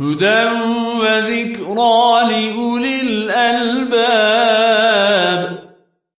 هدى وذكرى لأولي الألباب.